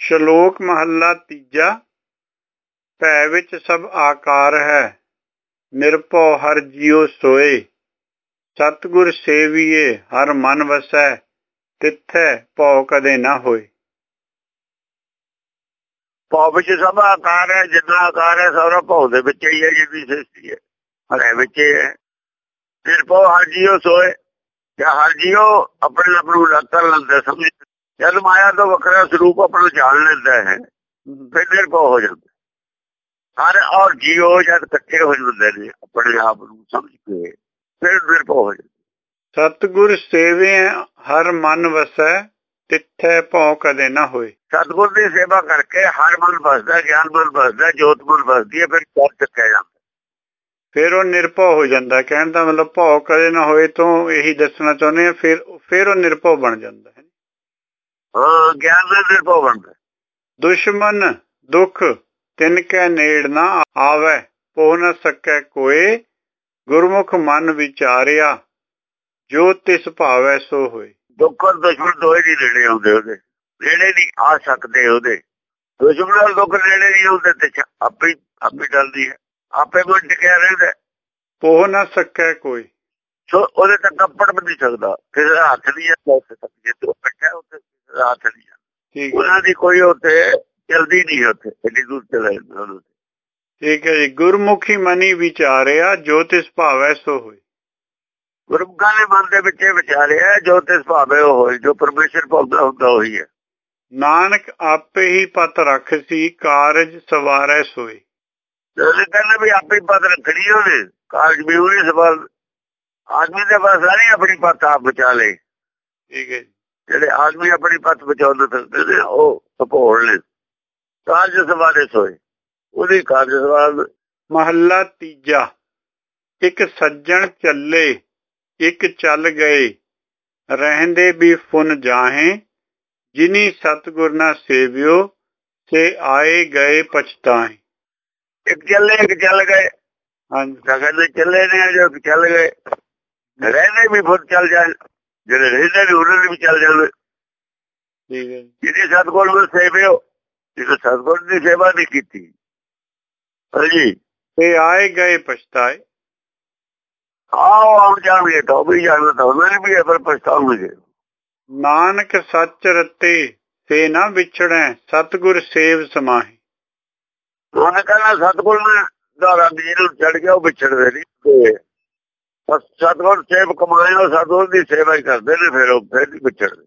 ਸ਼ਲੋਕ ਮਹੱਲਾ ਤੀਜਾ, ਭੈ ਵਿੱਚ ਸਭ ਆਕਾਰ ਹੈ, ਨਿਰਭਉ ਹਰ ਜਿਉ ਸੋਏ, ਸਤਿਗੁਰ ਸੇਵੀਏ ਹਰ ਮਨ ਵਸੈ, ਤਿੱਥੈ ਭਉ ਕਦੇ ਨਾ ਹੋਏ। ਭਉ ਵਿੱਚ ਸਭ ਆਕਾਰ ਹੈ, ਜਿੰਨਾ ਆਕਾਰ ਹੈ, ਸਾਰਾ ਭਉ ਦੇ ਵਿੱਚ ਹੀ ਹੈ, ਜਿੰਨੀ ਸ੍ਰਿਸ਼ਟੀ ਹੈ, ਹਰੇ ਵਿੱਚ ਹੈ ਨਿਰਭਉ ਹਰ ਜਿਉ ਸੋਏ ਜਾਂ ਹਰ ਜਿਉ ਆਪਣੇ ਆਪ ਨੂੰ ਰੱਖ ਲੈਂਦਾ ਸਮਝ ਜਦ ਮਾਇਆ ਤੋਂ ਵੱਖਰਾ ਸਰੂਪ ਆਪਣਾ ਜਾਣ ਲੈਂਦਾ ਹੈ ਫਿਰ ਨਿਰਭਉ ਹੋ ਜਾਂਦਾ। ਹਰ ਔਰ ਜੀਉ ਜਦ ਇਕੱਠੇ ਹੋ ਜਾਂਦੇ ਨੇ ਆਪਣੇ ਆਪ ਨੂੰ ਸਮਝ ਕੇ ਫਿਰ ਨਿਰਭਉ ਹੋ ਜਾਂਦਾ। ਸਤਿਗੁਰ ਸੇਵੇ ਹਰ ਮਨ ਵਸੈ ਤਿੱਥੈ ਭਉ ਕਦੇ ਨਾ ਹੋਏ। ਸਤਿਗੁਰ ਦੀ ਸੇਵਾ ਕਰਕੇ ਹਰ ਮਨ ਵਸਦਾ ਗਿਆਨ ਮਨ ਵਸਦਾ ਜੋਤ ਮਨ ਵਸਦੀ ਹੈ ਫਿਰ ਕਰ ਚੱਕਿਆ ਜਾਂਦਾ। ਫਿਰ ਉਹ ਨਿਰਭਉ ਹੋ ਜਾਂਦਾ। ਕਹਿਣ ਦਾ ਮਤਲਬ ਭਉ ਕਦੇ ਨਾ ਹੋਏ ਤੋਂ ਇਹੀ ਦੱਸਣਾ ਚਾਹੁੰਦੇ ਆ ਫਿਰ ਫਿਰ ਉਹ ਨਿਰਭਉ ਬਣ ਜਾਂਦਾ ਹੈ। ਹਾਂ ਗਿਆਨ ਦਾ ਨਿਰਭਉ ਬਣਦਾ ਦੁਸ਼ਮਨ ਦੁਖ ਤਿਨ ਕੈ ਨੇੜ ਨਾ ਆਵੇ ਪੋ ਨ ਸਕੈ ਕੋਏ। ਗੁਰਮੁਖ ਮਨ ਵਿਚਾਰਿਆ ਜੋ ਤਿਸ ਭਾਵੈ ਸੋ ਹੋਏ। ਦੁੱਖ ਔਰ ਦੁਸ਼ਮਣ ਦੋਏ ਨਹੀਂ ਨੇੜੇ ਆਉਂਦੇ ਉਹਦੇ। ਨੇੜੇ ਨਹੀਂ ਆ ਸਕਦੇ ਉਹਦੇ। ਦੁਸ਼ਮਣ ਨਾਲ ਦੁੱਖ ਨੇੜੇ ਨਹੀਂ ਆਉਂਦੇ ਤੇ ਆਪੇ ਆਪੇ ਡਲਦੀ ਹੈ। ਆਪੇ ਮਨ ਟਿਕਿਆ ਰਹਿੰਦਾ ਪੋ ਨ ਸਕੈ ਕੋਈ। ਸੋ ਉਹਦੇ ਤੱਕ ਕੱਪੜ ਵੀ ਨਹੀਂ ਸਕਦਾ। ਕਿਸੇ ਦਾ ਹੱਥ ਨਹੀਂ ਹੈ ਉੱਥੇ ਤੱਕ ਜੇ ਤੂੰ ਬੈਠਾ ਉੱਥੇ ਕਿਸੇ ਦਾ ਹੱਥ ਨਹੀਂ ਉਹਨਾਂ ਦੀ ਕੋਈ ਉੱਥੇ ਚਲਦੀ ਨਹੀਂ ਉੱਥੇ ਐਡੀ ਦੂਰ ਚਲੇ ਜਾਂਦਾ ਠੀਕ ਹੈ ਜੀ। ਗੁਰਮੁਖੀ ਮਨੀ ਵਿਚਾਰਿਆ ਜੋ ਤਿਸ ਭਾਵੈ ਸੋ ਹੋਏ। ਗੁਰਮੁਖਾਂ ਦੇ ਮਨ ਦੇ ਵਿੱਚ ਵਿਚਾਰਿਆ ਜੋ ਤਿਸ ਭਾਵੇ ਉਹ ਜੋ ਪਰਮੇਸ਼ਰ ਭਾਉਂਦਾ ਹੁੰਦਾ ਉਹੀ ਹੈ। ਨਾਨਕ ਆਪੇ ਹੀ ਪਤ ਰੱਖ ਸੀ ਕਾਰਜ ਸਵਾਰੈ ਸੋਏ। ਉਹਨੇ ਕਹਿੰਦੇ ਵੀ ਆਪੇ ਪਤ ਰੱਖਣੀ ਉਹਨੇ। ਕਾਰਜ ਵੀ ਉਹਨੇ ਸਵਾਲ ਆਦਮੀ ਦੇ ਪਾਸ ਨਹੀਂ ਆਪਣੀ ਪਤ ਆਪ ਬਚਾ ਲੇ ਠੀਕ ਹੈ ਜਿਹੜੇ ਆਦਮੀ ਆਪਣੀ ਪਤ ਬਚਾਉਂਦੇ ਫਿਰਦੇ ਨੇ ਉਹ ਸਪੋੜ ਲੈ ਕਾਰਜ ਸਵਾਰੇ ਸੋਏ। ਉਹਦੀ ਕਾਰਜ ਸਵਾਲ ਮਹੱਲਾ ਤੀਜਾ। ਇੱਕ ਸੱਜਣ ਚੱਲੇ ਇੱਕ ਚੱਲ ਗਏ। ਰਹਿੰਦੇ ਵੀ ਫੁਨ ਜਾਹੇ। ਜਿਨੀ ਸਤਗੁਰ ਨਾ ਸੇਵਿਓ ਸੇ ਆਏ ਗਏ ਪਛਤਾਏ ਇੱਕ ਚੱਲੇ ਇੱਕ ਚੱਲ ਗਏ। ਹਾਂਜੀ। ਕਹਿੰਦੇ ਚੱਲੇ ਨੇ ਜੋ ਚੱਲ ਗਏ। ਰਹਿੰਦੇ ਵੀ ਫੁਨ ਚੱਲ ਜਾਣ ਜਿਹੜੇ ਰਹਿੰਦੇ ਨੇ ਉਹਨਾਂ ਨੇ ਵੀ ਚੱਲ ਜਾਣ। ਠੀਕ ਹੈ ਜਿਹਨੇ ਸਤਗੁਰ ਨੂੰ ਸੇਵਿਓ ਜਿਹਨੇ ਸਤਗੁਰ ਦੀ ਸੇਵਾ ਨਹੀਂ ਕੀਤੀ। ਹਾਂਜੀ। ਤੇ ਆਏ ਗਏ ਪਛਤਾਏ। ਆਓ ਆਉਂ ਜਾਣਗੇ ਤਾਂ ਵੀ ਜਾਣਦਾ ਤਾਂ ਉਹਨਾਂ ਵੀ ਇਹ ਪਰ ਪਛਤਾਉਣਗੇ। ਨਾਨਕ ਸੱਚ ਰਤੇ ਸੇ ਨਾ ਵਿਛੜੈ ਸਤਗੁਰ ਸੇਵ ਸਮਾਹੀ। ਉਹਨੇ ਕਹਿੰਦਾ ਸਤਗੁਰ ਨੇ ਦਾ ਰੰਗ ਜਿਹਨੂੰ ਚੜ ਗਿਆ ਉਹ ਵਿਛੜਦੇ ਨਹੀਂ। ਤੇ ਸਤਗੁਰ ਸੇਵ ਕਮਾਏ ਸਤਗੁਰ ਦੀ ਸੇਵਾ ਹੀ ਕਰਦੇ ਨੇ ਫਿਰ ਉਹ, ਫਿਰ ਨਹੀਂ ਵਿਛੜਦੇ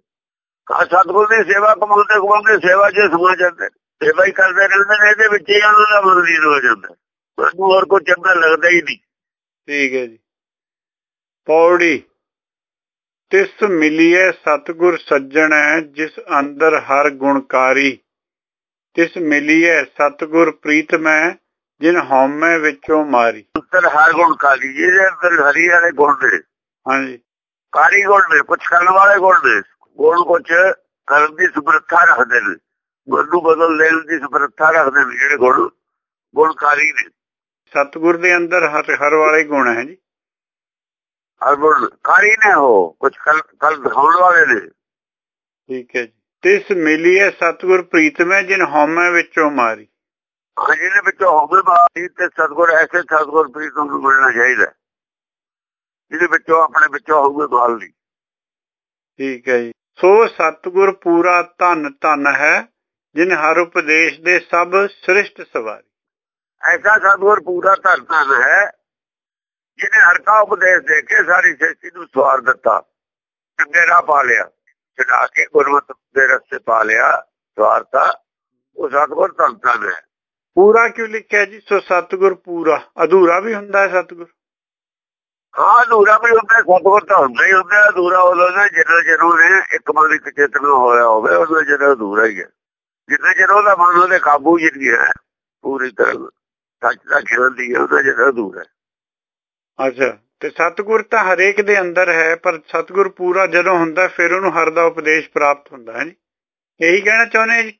ਕਾ ਸਤਗੁਰ ਦੀ ਸੇਵਾ ਕਮਾਉਂਦੇ ਕਮਾਉਂਦੇ ਸੇਵਾ 'ਚ ਸਮਾ ਜਾਂਦੇ ਸੇਵਾ ਹੀ ਕਰਦੇ ਰਹਿੰਦੇ ਨੇ, ਇਹਦੇ ਵਿੱਚ ਹੀ ਉਹਨਾਂ ਦਾ ਮਨ ਹੋ ਜਾਂਦਾ ਮੈਨੂੰ ਹੋਰ ਕੋਈ ਚੰਗਾ ਲੱਗਦਾ ਹੀ ਨਹੀਂ। ਠੀਕ ਹੈ ਜੀ। ਪੌੜੀ, ਤਿਸ ਮਿਲੀਏ ਸਤਗੁਰ ਸੱਜਣੈ ਜਿਸ ਅੰਦਰ ਹਰ ਗੁਣਕਾਰੀ। ਤਿਸ ਮਿਲੀਏ ਸਤਗੁਰ ਪ੍ਰੀਤਮੈ ਜਿਨ ਹਉਮੈ ਵਿੱਚੋਂ ਮਾਰੀ। ਅੰਦਰ ਹਰ ਗੁਣ ਕਾਲੀ ਜਿਹਦੇ ਅੰਦਰ ਹਰੀ ਵਾਲੇ ਗੁਣ ਨੇ। ਹਾਂਜੀ। ਕਾਰੀ ਗੁਣ ਨੇ ਕੁਛ ਕਰਨ ਵਾਲੇ ਗੁਣ ਨੇ। ਗੁਣ ਕੁਛ ਕਰਨ ਦੀ ਸਮਰੱਥਾ ਰੱਖਦੇ ਨੇ। ਗੁਣ ਨੂੰ ਬਦਲ ਦੇਣ ਦੀ ਸਮਰੱਥਾ ਰੱਖਦੇ ਨੇ ਜਿਹੜੇ ਗੁਣ ਗੁਣਕਾਰੀ ਨੇ। ਸਤਗੁਰ ਦੇ ਅੰਦਰ ਹਰ ਹਰ ਵਾਲੇ ਗੁਣ ਹੈ ਜੀ। ਹਰ ਗੁਣ ਕਾਰੀ ਨੇ ਉਹ ਕੁਛ ਕਲ ਕਲ ਦਿਖਾਉਣ ਵਾਲੇ ਨੇ। ਠੀਕ ਹੈ ਜੀ। ਤਿਸ ਮਿਲੀਏ ਸਤਗੁਰ ਪ੍ਰੀਤਮੈ ਜਿਨ ਹਉਮੈ ਵਿੱਚੋਂ ਮਾਰੀ। ਹਾਂ ਜਿਹਦੇ ਵਿੱਚੋਂ ਹੋਵੇ ਬਾਤੀ ਤੇ ਸਤਗੁਰ ਐਸੇ ਸਤਗੁਰ ਪ੍ਰੀਤਮ ਨੂੰ ਮਿਲਣਾ ਚਾਹੀਦਾ ਜਿਹਦੇ ਵਿੱਚੋਂ ਆਪਣੇ ਵਿੱਚੋਂ ਹੋਵੇ ਬਾਲ ਨਹੀਂ। ਠੀਕ ਹੈ ਜੀ। ਸੋ ਸਤਗੁਰ ਪੂਰਾ ਧਨ ਧਨ ਹੈ ਜਿਨ ਹਰ ਉਪਦੇਸ਼ ਦੇ ਸਭ ਸ੍ਰਿਸ਼ਟ ਸਵਾਰੀ। ਐਸਾ ਸਤਗੁਰ ਪੂਰਾ ਧਨ ਧਨ ਹੈ ਜਿਹਨੇ ਹਰ ਕਾ ਉਪਦੇਸ਼ ਦੇ ਕੇ ਸਾਰੀ ਸ੍ਰਿਸ਼ਟੀ ਨੂੰ ਸਵਾਰ ਦਿੱਤਾ। ਚੰਗੇ ਰਾਹ ਪਾ ਲਿਆ ਚੜਾ ਕੇ ਗੁਰਮਤਿ ਦੇ ਰਸਤੇ ਪਾ ਲਿਆ ਸਵਾਰਤਾ। ਉਹ ਸਤਗੁਰ ਧਨ ਧਨ ਹੈ। ਪੂਰਾ ਕਿਉਂ ਲਿਖਿਆ ਜੀ? ਸੋ ਸਤਗੁਰ ਪੂਰਾ। ਅਧੂਰਾ ਵੀ ਹੁੰਦਾ ਹੈ ਸਤਗੁਰ? ਹਾਂ ਅਧੂਰਾ ਵੀ ਹੁੰਦਾ ਸਤਗੁਰ ਤਾਂ ਹੁੰਦਾ ਹੀ ਹੁੰਦਾ ਅਧੂਰਾ ਉਦੋਂ ਦਾ ਜਿਹੜਾ ਜਦੋਂ ਨੇ ਇੱਕ ਮਨ ਇੱਕ ਚੇਤਨਾ ਹੋਇਆ ਹੋਵੇ ਉਹਦਾ ਜਿਹੜਾ ਅਧੂਰਾ ਹੀ ਹੈ। ਜਿੰਨਾ ਚਿਰ ਉਹਦਾ ਮਨ ਉਹਦੇ ਕਾਬੂ ਜਿ ਨਹੀਂ ਹੈ ਪੂਰੀ ਤਰ੍ਹਾਂ ਸੱਚ ਦਾ ਗਿਆਨ ਦੀ ਉਹਦਾ ਜਿਹੜਾ ਅਧੂਰਾ ਅੱਛਾ। ਤੇ ਸਤਗੁਰ ਤਾਂ ਹਰੇਕ ਦੇ ਅੰਦਰ ਹੈ ਪਰ ਸਤਗੁਰ ਪੂਰਾ ਜਦੋਂ ਹੁੰਦਾ ਫਿਰ ਉਹਨੂੰ ਹਰ ਦਾ ਉਪਦੇਸ਼ ਪ੍ਰਾਪਤ ਹੁੰਦਾ ਹੈ ਜੀ। ਇਹੀ ਕਹਿਣਾ ਚਾਹੁੰਦੇ ਜੀ?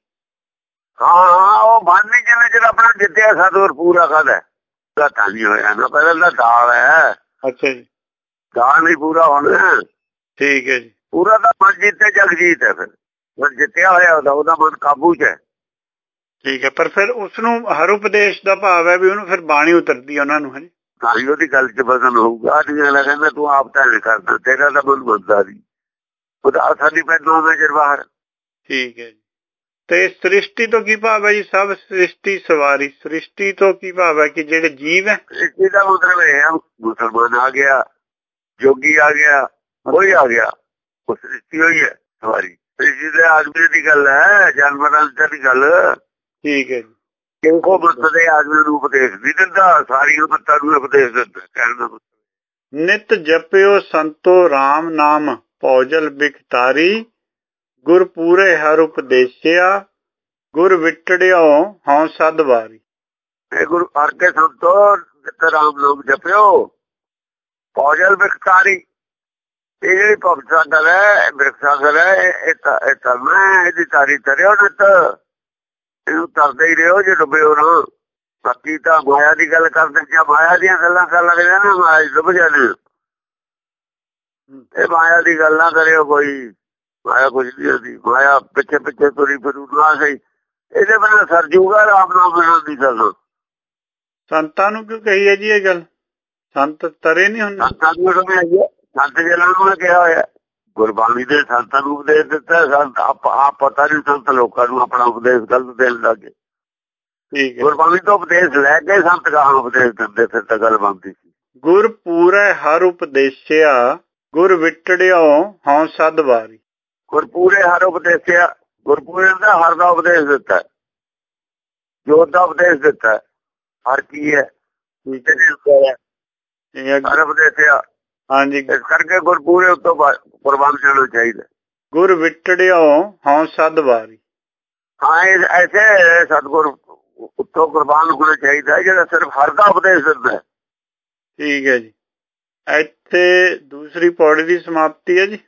ਹਾਂ ਹਾਂ ਉਹ ਨਹੀਂ ਜਿਵੇਂ ਜਿਹੜਾ ਆਪਣਾ ਜਿੱਤਿਆ ਸਤਗੁਰ ਪੂਰਾ ਕਰਦਾ ਦਾ ਤਾਂ ਨਹੀਂ ਹੋਇਆ ਨਾ ਪਹਿਲਾਂ ਦਾ ਦਾਲ ਹੈ। ਅੱਛਾ ਜੀ। ਦਾਲ ਨਹੀਂ ਪੂਰਾ ਹੋਣਾ। ਠੀਕ ਹੈ ਜੀ। ਪੂਰਾ ਤਾਂ ਮਨ ਜੀਤੇ ਜਗ ਜੀਤ ਹੈ ਫਿਰ। ਮਨ ਜਿੱਤਿਆ ਹੋਇਆ ਉਹਦਾ ਉਹਦਾ ਮਨ ਕਾਬੂ 'ਚ ਹੈ। ਠੀਕ ਹੈ ਪਰ ਫਿਰ ਉਸ ਨੂੰ ਹਰ ਉਪਦੇਸ਼ ਦਾ ਭਾਵ ਹੈ ਵੀ ਉਹਨੂੰ ਫਿਰ ਬਾਣੀ ਉਤਰਦੀ ਹੈ ਉਹਨਾਂ ਨੂੰ ਹਾਂਜੀ ਤਾਂ ਹੀ ਉਹਦੀ ਗੱਲ 'ਚ ਬਦਲ ਹੋਊਗਾ। ਵਾਲਾ ਕਹਿੰਦਾ ਤੂੰ ਆਪ ਤਾਂ ਨਹੀਂ ਕਰਦਾ ਤੇਰਾ ਤਾਂ ਮਨ ਬੰਦਾ ਨਹੀਂ। ਉਹਦਾ ਅਸਰ ਨਹੀਂ ਪੈਦਾ ਹੁੰਦਾ ਜਰ ਬਾਹਰ। ਠੀਕ ਹੈ ਜੀ। ਤੇ ਸ੍ਰਿਸ਼ਟੀ ਤੋਂ ਕੀ ਭਾਵ ਹੈ ਜੀ? ਸਭ ਸ੍ਰਿਸ਼ਟੀ ਸਵਾਰੀ। ਸ੍ਰਿਸ਼ਟੀ ਤੋਂ ਕੀ ਭਾਵ ਹੈ ਕਿ ਜਿਹੜੇ ਜੀਵ ਹੈ? ਇਸ ਦਾ ਮਤਲਬ ਇਹ ਹੈ ਮੁਸਲਮਾਨ ਆ ਗਿਆ ਜੋਗੀ ਆ ਗਿਆ ਕੋਈ ਆ ਗਿਆ ਉਹ ਸ੍ਰਿਸ਼ਟੀ ਹੋਈ ਹੈ ਸਵਾਰੀ। ਸ੍ਰਿਸ਼ਟੀ ਦੇ ਆਦਮੀ ਦੀ ਗੱਲ ਹੈ ਜਾਨਵਰਾਂ ਦੀ ਗੱਲ। ਠੀਕ ਹੈ ਜੀ। ਕਿਉਂਕੋ ਮਤ ਦੇ ਆਦਮੀ ਨੂੰ ਉਪਦੇਸ਼ ਨਹੀਂ ਦਿੰਦਾ ਸਾਰੀ ਉਮਤਾਂ ਨੂੰ ਉਪਦੇਸ਼ ਦਿੰਦਾ ਕਹਿਣ ਦਾ ਮਤਲਬ। ਨਿਤ ਜਪਿਓ ਸੰਤੋ RAM ਨਾਮ ਭੌਜਲ ਬਿਖਤਾਰੀ ਗੁਰ ਪੂਰੇ ਹਰ ਉਪਦੇਸਿਆ ਗੁਰ ਵਿਟੜਿਓ ਹਉ ਸਦ ਵਾਰੀ। ਇਹ ਗੁਰੂ ਹਰ ਕੇ ਸੰਤੋ ਜਿੱਤੇ ਰਾਮ ਨਾਮ ਜਪਿਓ ਭੌਜਲ ਬਿਖਤਾਰੀ ਇਹ ਜਿਹੜੀ ਭਗਤਾਂ ਦਾ ਹੈ ਬਿਖਤਾਂ ਦਾ ਹੈ ਇਹ ਤਾਂ ਮੈਂ ਇਹਦੀ ਤਾਰੀ ਤਰਿਓ ਨਿਤ। ਇਹਨੂੰ ਤਰਦੇ ਹੀ ਰਹੋ ਜੇ ਡੁੱਬਿਓ ਨਾ। ਬਾਕੀ ਤਾਂ ਮਾਇਆ ਦੀ ਗੱਲ ਕਰਦੇ ਜਾਂ ਮਾਇਆ ਦੀਆਂ ਗੱਲਾਂ ਕਰ ਲੱਗਦੇ ਨਾ ਮਾਇਆ ਡੁੱਬ ਜਾਂਦੇ। ਇਹ ਮਾਇਆ ਦੀ ਗੱਲ ਨਾ ਕਰਿਓ ਕੋਈ। ਮਾਇਆ ਕੁਝ ਨਹੀਂ ਹੁੰਦੀ ਮਾਇਆ ਪਿੱਛੇ ਪਿੱਛੇ ਤੁਰੀ ਫਿਰੂ ਨਾ ਸਹੀ ਇਹਦੇ ਬਿਨਾਂ ਸਰ ਜੂਗਾ ਰਾਮ ਨਾਮ ਬਿਨਾਂ ਨਹੀਂ ਕਰਨਾ ਸੰਤਾਂ ਨੂੰ ਕਿਉਂ ਕਹੀ ਹੈ ਜੀ ਇਹ ਗੱਲ? ਸੰਤ ਤਰੇ ਨਹੀਂ ਹੁੰਦੇ। ਸੰਤਾਂ ਨੂੰ ਸਮਝਾਈਏ ਸੰਤ ਜਨਾਂ ਨੂੰ ਕਿਹਾ ਹੋਇਆ। ਗੁਰਬਾਣੀ ਦੇ ਸੰਤਾਂ ਨੂੰ ਉਪਦੇਸ਼ ਦਿੱਤਾ ਸੰਤ ਆਪ ਆਪ ਪਤਾ ਨਹੀਂ ਸੰਤ ਲੋਕਾਂ ਨੂੰ ਆਪਣਾ ਉਪਦੇਸ਼ ਗਲਤ ਦੇਣ ਲੱਗੇ ਠੀਕ ਹੈ। ਗੁਰਬਾਣੀ ਤੋਂ ਉਪਦੇਸ਼ ਲੈ ਕੇ ਸੰਤ ਕਹਾਂ ਉਪਦੇਸ਼ ਦਿੰਦੇ ਫਿਰ ਤਾਂ ਗੱਲ ਬਣਦੀ ਸੀ। ਗੁਰ ਪੂਰੇ ਹਰ ਉਪਦੇਸਿਆ ਗੁਰ ਵਿਟੜਿਓ ਹਉ ਸਦ ਵਾਰੀ। ਗੁਰਪੂਰੇ ਹਰ ਉਪਦੇਸਿਆ ਗੁਰਪੂਰੇ ਦਾ ਹਰ ਦਾ ਉਪਦੇਸ਼ ਦਿੱਤਾ ਹੈ। ਜੋਤ ਦਾ ਉਪਦੇਸ਼ ਦਿੱਤਾ ਹੈ। ਹਰ ਕੀ ਹੈ ਹੈ। ਹਰ ਇਹ ਹੈ- ਉਪਦੇਸਿਆ। ਹਾਂਜੀ। ਇਸ ਕਰਕੇ ਗੁਰਪੂਰੇ ਉਤੋਂ ਕੁਰਬਾਨ ਜਾਣਾ ਚਾਹੀਦਾ। ਗੁਰ ਵਿਟੜਿਓ ਹਉ ਸਦ ਵਾਰੀ। ਹਾਂ ਐਸੇ ਸਤਗੁਰ ਉੱਤੋਂ ਕੁਰਬਾਨ ਹੋਣਾ ਚਾਹੀਦਾ ਹੈ ਜਿਹੜਾ ਸਿਰਫ ਹਰ ਦਾ ਉਪਦੇਸ਼ ਦਿੰਦਾ ਹੈ। ਠੀਕ ਹੈ ਜੀ। ਇੱਥੇ ਦੂਸਰੀ ਪੌੜੀ ਦੀ ਸਮਾਪਤੀ ਹੈ ਜੀ।